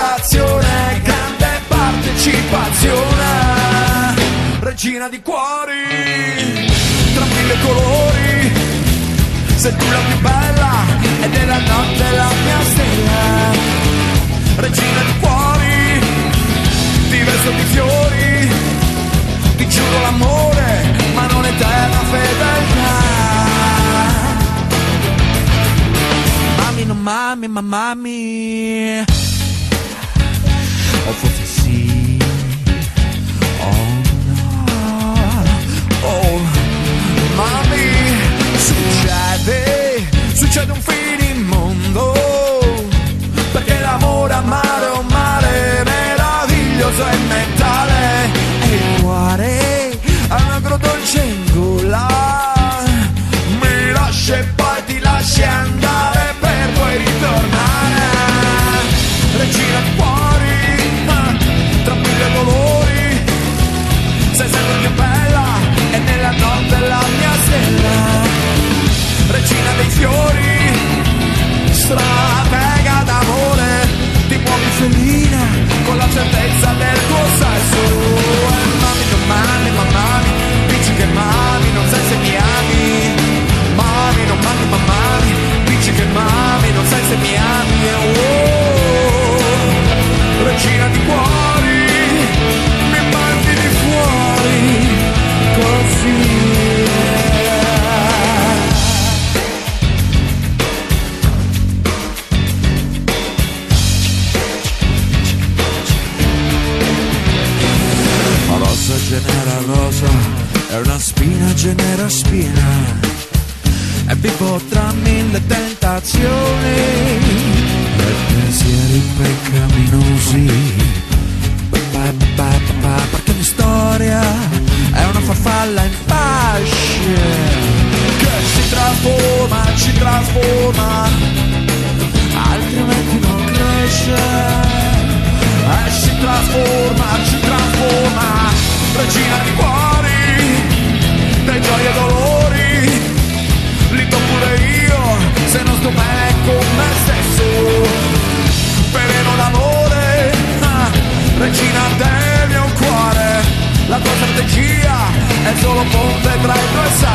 popolazione, grande partecipazione, regina di cuori, tra mille colori, sei tu la più bella e della notte la mia stella, regina di cuori, diverso di fiori, ti giuro l'amore, ma non eterna fedeltà. mami, mamma mia Auf 50 con la certezza genera rosa, è una spina genera spina, e vivo tra mille tentazioni, e pensieri peccaminosi. Pa, pa, Perché ogni storia è una farfalla in fasce. Che si trasforma, ci trasforma, di cuori, dai gioia e dolori, li do pure io, se non sto bene con me stesso, veleno d'amore, ah, regina del mio cuore, la tua strategia è solo ponte tra i due sani.